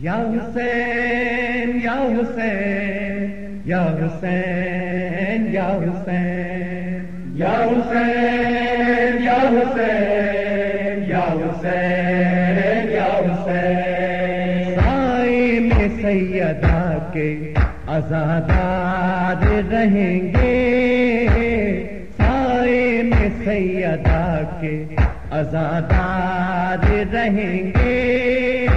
یا حسین یا حسین یا حسین یا حسین یا حسین یا حسین یا حسین یا حسین۔ سائے میں سیدہ کے آزاداد رہیں گے۔ سائے میں سیدہ کے آزاداد رہیں گے۔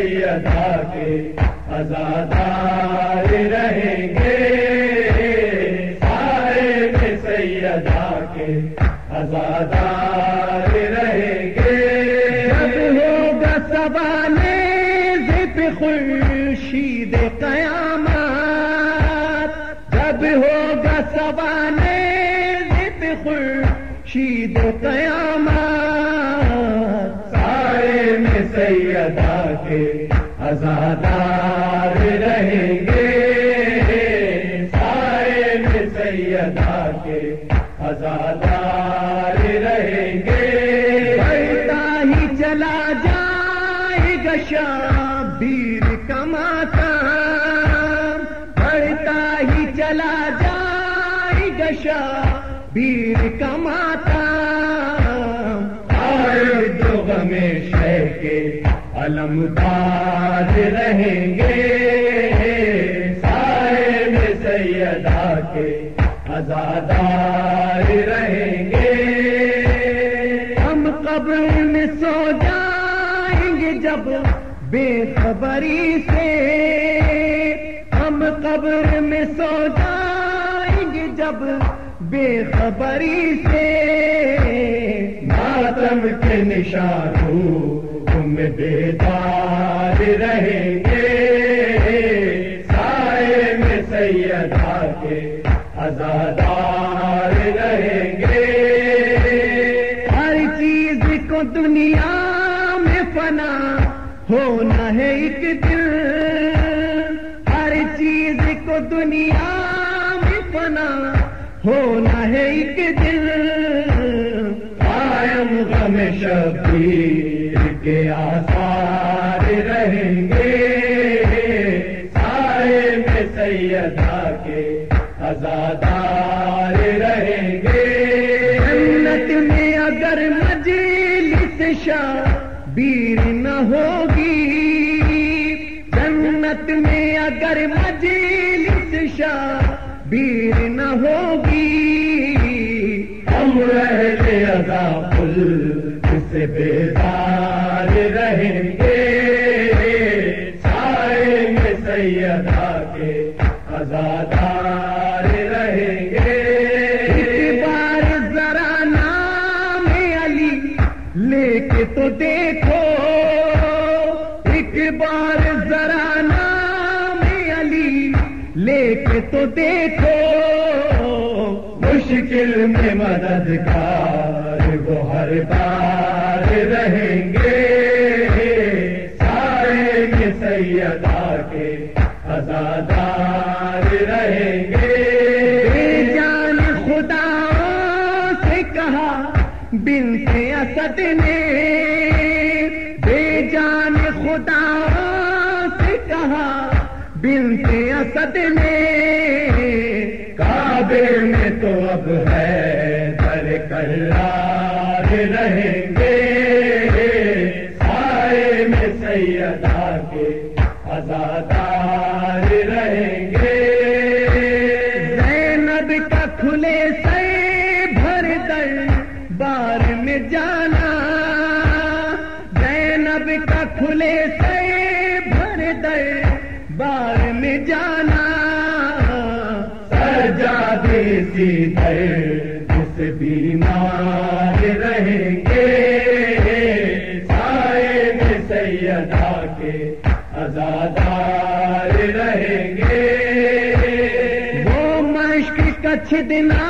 میں سیدہ کے آزادار رہیں گے۔ سائے میں سیدہ کے آزادار رہیں گے۔ جب ہوگا سوانے ذپ خورشید قیامت۔ جب ہوگا سوانے ذپ خورشید قیامت۔ کے آزادار رہیں گے۔ سائے میں سیدہ کے آزادار رہیں گے۔ بڑھتا ہی چلا جائے گا شابیر کماتا بڑھتا ہی چلا جائے گا شابیر کماتا آئے جو ہمیشہ کے علمدار رہیں گے سائے میں سیدہ کے آزادار رہیں گے۔ ہم قبر میں سو جائیں گے جب بے خبری سے۔ ہم قبر میں سو جائیں گے جب بے خبری سے۔ ماتم کے نشانوں تم بیدار رہیں گے۔ سائے میں سیدہ کے آزادار رہیں گے۔ ہر چیز کو دنیا میں فنا ہونا ہے ایک دن ہر چیز کو دنیا میں فنا ہونا ہے ایک دن قائم غم شبیر۔ کے آثار رہیں گے۔ سائے میں سیدہ کے آزادار رہیں گے۔ جنت میں اگر مجلس شبیر نہ ہوگی جنت میں اگر مجلس شبیر نہ ہوگی۔ ہم رہتے ادا پل سے بیدار رہیں گے سائے میں سیدہ کے آزادار رہیں گے بار ذرا نام علی لے کے تو دیکھو ایک بار ذرا نام علی لے کے تو دیکھو مشکل میں مددگار وہ ہر بار رہیں گے۔ آزادار رہیں گے۔ بے جان خدا سے کہا بنت اسد نے۔ بے جان خدا سے کہا بنت اسد نے۔ کعبے میں تو اب ہے در کرار رہیں گے۔ سائے میں سیدہ کے آزادار بار میں جانا۔ زینب کا کھلے سے بھر در بار میں جانا۔ سجادے سیدھے جس بیمار رہیں گے۔ سائے میں سیدہ کے آزادار رہیں گے۔ وہ مشق کچھ دنا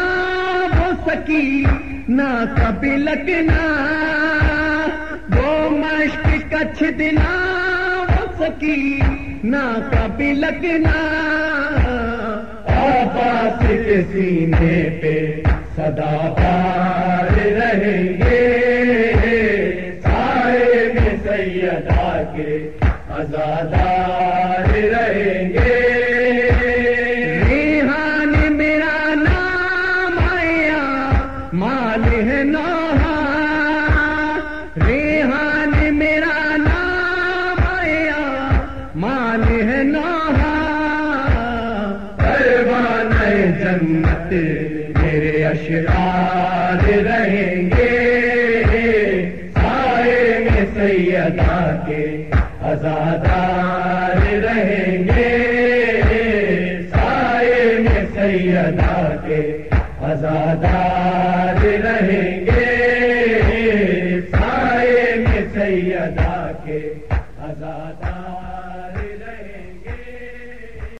وہ سکی۔ نہ کبھی لگنا وہ مشق کچھ دنا وہ سکی۔ نہ کبھی لگنا۔ آپاس کے سینے پہ صدا پار رہیں گے۔ سائے میں سیدا کے آزادار رہیں گے۔ مال ہے نوحا پروان جنت میرے اشرار رہیں گے۔ سائے میں سیدا کے آزادار رہیں گے۔ سائے میں سیدا کے آزادار رہیں گے۔